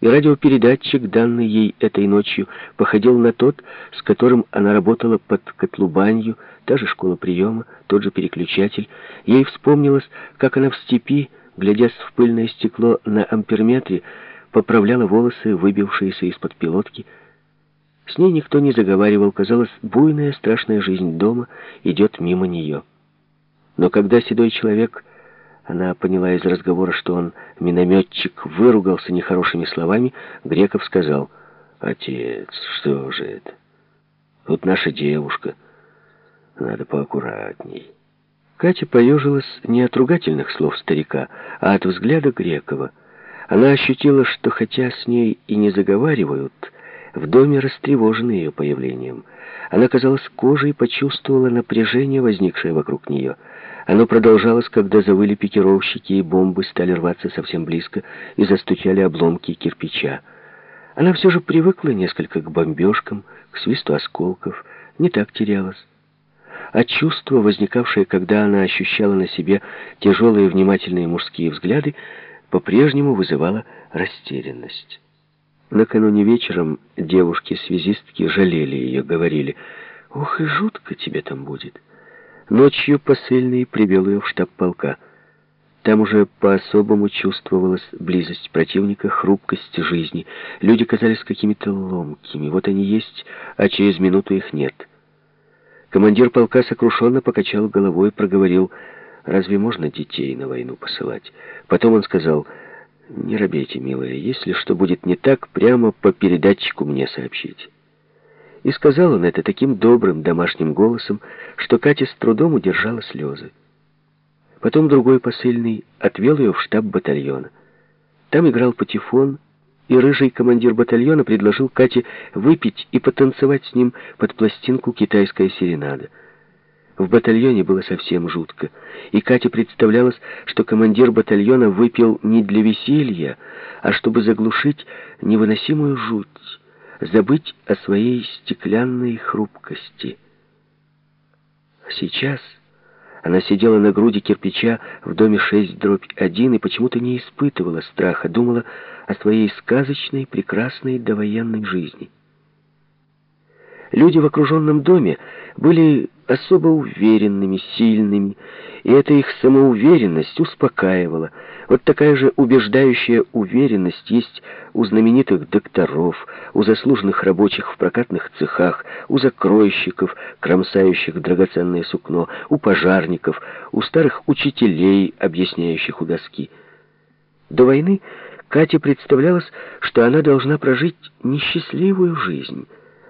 и радиопередатчик, данный ей этой ночью, походил на тот, с которым она работала под котлубанью, та же школа приема, тот же переключатель. Ей вспомнилось, как она в степи, глядясь в пыльное стекло на амперметре, поправляла волосы, выбившиеся из-под пилотки. С ней никто не заговаривал, казалось, буйная страшная жизнь дома идет мимо нее. Но когда седой человек она поняла из разговора, что он, минометчик, выругался нехорошими словами. Греков сказал, «Отец, что же это? Тут наша девушка. Надо поаккуратней». Катя поежилась не от ругательных слов старика, а от взгляда Грекова. Она ощутила, что хотя с ней и не заговаривают, в доме растревожены ее появлением. Она, казалось, кожей почувствовала напряжение, возникшее вокруг нее — оно продолжалось, когда завыли пикировщики, и бомбы стали рваться совсем близко, и застучали обломки кирпича. Она все же привыкла несколько к бомбежкам, к свисту осколков, не так терялась. А чувство, возникавшее, когда она ощущала на себе тяжелые внимательные мужские взгляды, по-прежнему вызывало растерянность. Накануне вечером девушки-связистки жалели ее, говорили, «Ох, и жутко тебе там будет». Ночью посыльный привел ее в штаб полка. Там уже по-особому чувствовалась близость противника, хрупкость жизни. Люди казались какими-то ломкими. Вот они есть, а через минуту их нет. Командир полка сокрушенно покачал головой и проговорил, «Разве можно детей на войну посылать?» Потом он сказал, «Не робейте, милая, если что будет не так, прямо по передатчику мне сообщите». И сказал он это таким добрым домашним голосом, что Катя с трудом удержала слезы. Потом другой посыльный отвел ее в штаб батальона. Там играл патефон, и рыжий командир батальона предложил Кате выпить и потанцевать с ним под пластинку «Китайская серенада». В батальоне было совсем жутко, и Кате представлялось, что командир батальона выпил не для веселья, а чтобы заглушить невыносимую жуть забыть о своей стеклянной хрупкости. Сейчас она сидела на груди кирпича в доме 6 дробь 1 и почему-то не испытывала страха, думала о своей сказочной, прекрасной довоенной жизни. Люди в окруженном доме были особо уверенными, сильными, и эта их самоуверенность успокаивала. Вот такая же убеждающая уверенность есть у знаменитых докторов, у заслуженных рабочих в прокатных цехах, у закройщиков, кромсающих драгоценное сукно, у пожарников, у старых учителей, объясняющих у доски. До войны Кате представлялось, что она должна прожить несчастливую жизнь,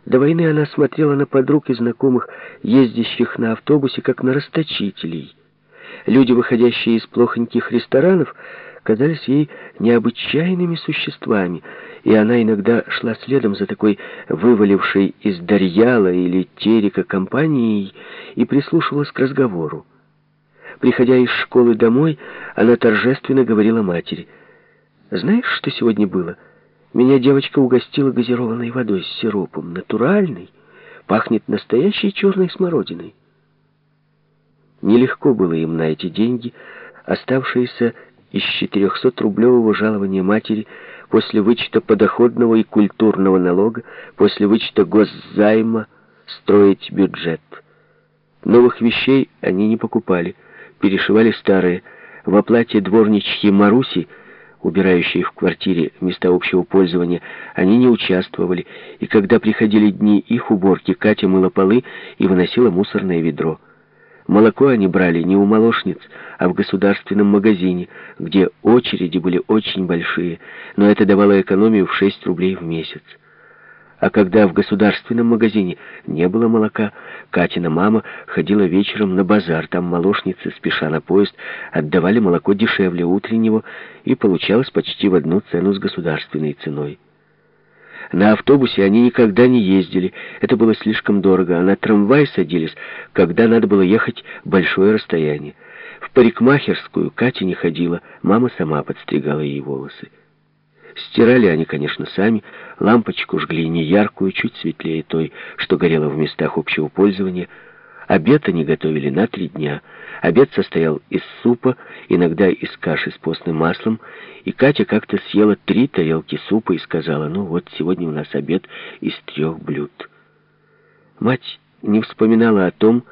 до войны она смотрела на подруг и знакомых, ездящих на автобусе, как на расточителей. Люди, выходящие из плохоньких ресторанов, казались ей необычайными существами, и она иногда шла следом за такой вывалившей из Дарьяла или Терека компанией и прислушивалась к разговору. Приходя из школы домой, она торжественно говорила матери, «Знаешь, что сегодня было?» Меня девочка угостила газированной водой с сиропом. Натуральный. Пахнет настоящей черной смородиной. Нелегко было им на эти деньги, оставшиеся из 400-рублевого жалования матери после вычета подоходного и культурного налога, после вычета госзайма, строить бюджет. Новых вещей они не покупали, перешивали старые. В оплате дворничьи Маруси убирающие в квартире места общего пользования, они не участвовали, и когда приходили дни их уборки, Катя мыла полы и выносила мусорное ведро. Молоко они брали не у молочниц, а в государственном магазине, где очереди были очень большие, но это давало экономию в 6 рублей в месяц. А когда в государственном магазине не было молока, Катина мама ходила вечером на базар. Там молочницы, спеша на поезд, отдавали молоко дешевле утреннего, и получалось почти в одну цену с государственной ценой. На автобусе они никогда не ездили, это было слишком дорого, а на трамвай садились, когда надо было ехать большое расстояние. В парикмахерскую Катя не ходила, мама сама подстригала ей волосы. Стирали они, конечно, сами. Лампочку жгли не яркую, чуть светлее той, что горела в местах общего пользования. Обед они готовили на три дня. Обед состоял из супа, иногда из каши с постным маслом, и Катя как-то съела три тарелки супа и сказала, ну вот сегодня у нас обед из трех блюд. Мать не вспоминала о том,